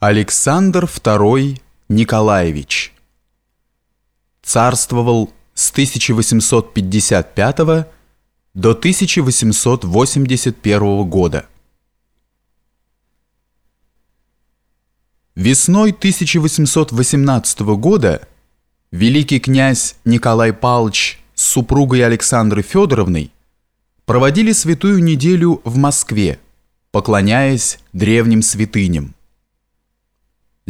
Александр II Николаевич царствовал с 1855 до 1881 года. Весной 1818 года великий князь Николай Павлович с супругой Александрой Федоровной проводили святую неделю в Москве, поклоняясь древним святыням.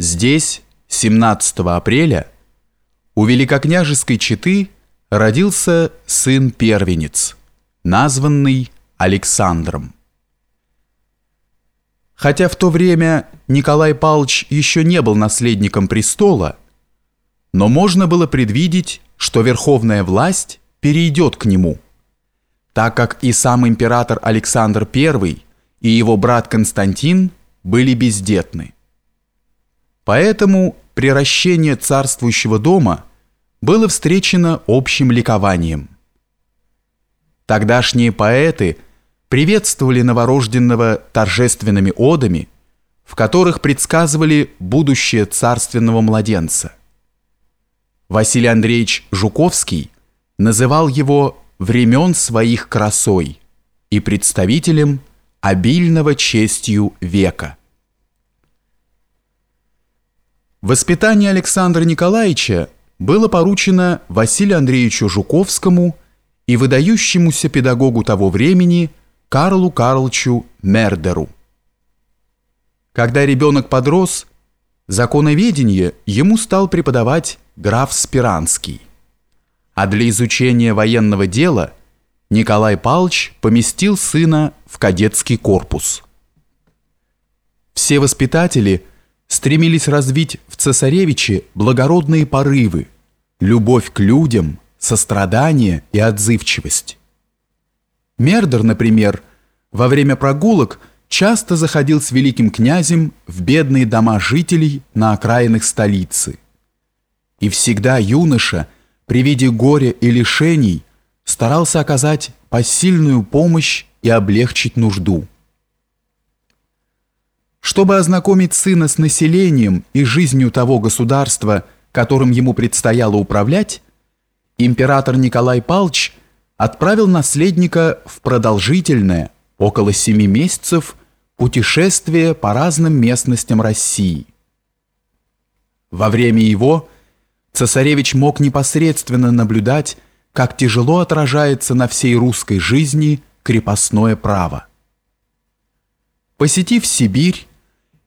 Здесь, 17 апреля, у великокняжеской четы родился сын-первенец, названный Александром. Хотя в то время Николай Павлович еще не был наследником престола, но можно было предвидеть, что верховная власть перейдет к нему, так как и сам император Александр I и его брат Константин были бездетны. Поэтому приращение царствующего дома было встречено общим ликованием. Тогдашние поэты приветствовали новорожденного торжественными одами, в которых предсказывали будущее царственного младенца. Василий Андреевич Жуковский называл его «времен своих красой» и представителем обильного честью века. Воспитание Александра Николаевича было поручено Василию Андреевичу Жуковскому и выдающемуся педагогу того времени Карлу Карловичу Мердеру. Когда ребенок подрос, законоведение ему стал преподавать граф Спиранский. А для изучения военного дела Николай Павлович поместил сына в кадетский корпус. Все воспитатели – стремились развить в цесаревиче благородные порывы, любовь к людям, сострадание и отзывчивость. Мердер, например, во время прогулок часто заходил с великим князем в бедные дома жителей на окраинах столицы. И всегда юноша при виде горя и лишений старался оказать посильную помощь и облегчить нужду. Чтобы ознакомить сына с населением и жизнью того государства, которым ему предстояло управлять, император Николай Павлович отправил наследника в продолжительное, около семи месяцев, путешествие по разным местностям России. Во время его цесаревич мог непосредственно наблюдать, как тяжело отражается на всей русской жизни крепостное право. Посетив Сибирь,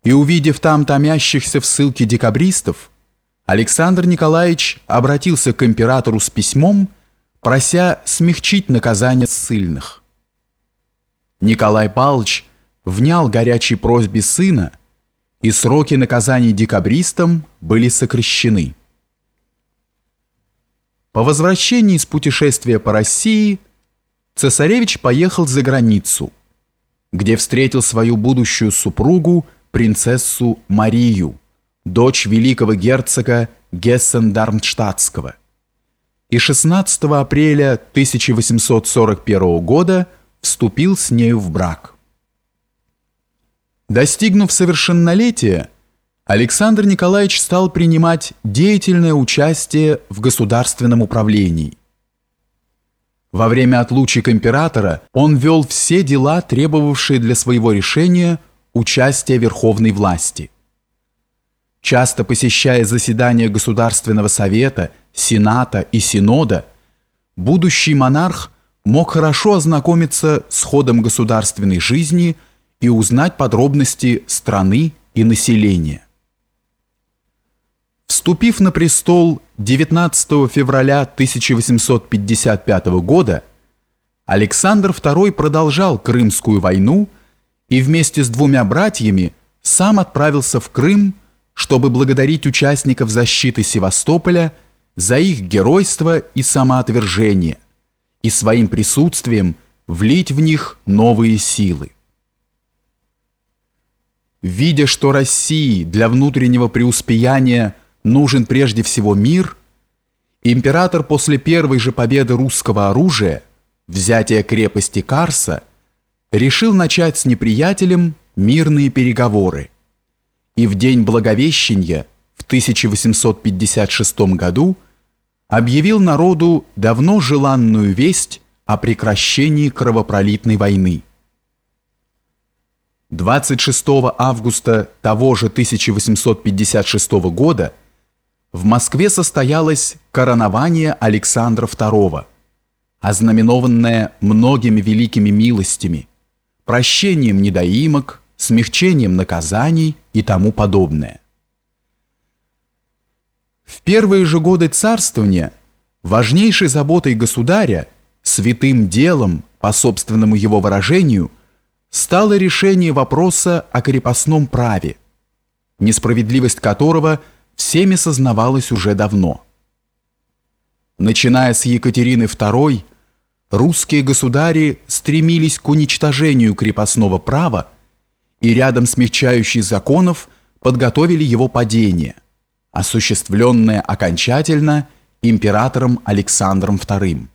и увидев там томящихся в ссылке декабристов, Александр Николаевич обратился к императору с письмом, прося смягчить наказание ссыльных. Николай Павлович внял горячей просьбе сына, и сроки наказаний декабристам были сокращены. По возвращении из путешествия по России цесаревич поехал за границу, где встретил свою будущую супругу принцессу Марию, дочь великого герцога Гессен-Дармштадтского. И 16 апреля 1841 года вступил с нею в брак. Достигнув совершеннолетия, Александр Николаевич стал принимать деятельное участие в государственном управлении. Во время отлучек императора он вел все дела, требовавшие для своего решения – участия верховной власти. Часто посещая заседания Государственного совета, Сената и Синода, будущий монарх мог хорошо ознакомиться с ходом государственной жизни и узнать подробности страны и населения. Вступив на престол 19 февраля 1855 года, Александр II продолжал Крымскую войну – и вместе с двумя братьями сам отправился в Крым, чтобы благодарить участников защиты Севастополя за их геройство и самоотвержение и своим присутствием влить в них новые силы. Видя, что России для внутреннего преуспеяния нужен прежде всего мир, император после первой же победы русского оружия, взятия крепости Карса, решил начать с неприятелем мирные переговоры и в день Благовещения в 1856 году объявил народу давно желанную весть о прекращении кровопролитной войны. 26 августа того же 1856 года в Москве состоялось коронование Александра II, ознаменованное многими великими милостями, прощением недоимок, смягчением наказаний и тому подобное. В первые же годы царствования важнейшей заботой государя, святым делом, по собственному его выражению – стало решение вопроса о крепостном праве, несправедливость которого всеми сознавалась уже давно. Начиная с Екатерины II, русские государи стремились к уничтожению крепостного права и рядом смягчающих законов подготовили его падение, осуществленное окончательно императором Александром II.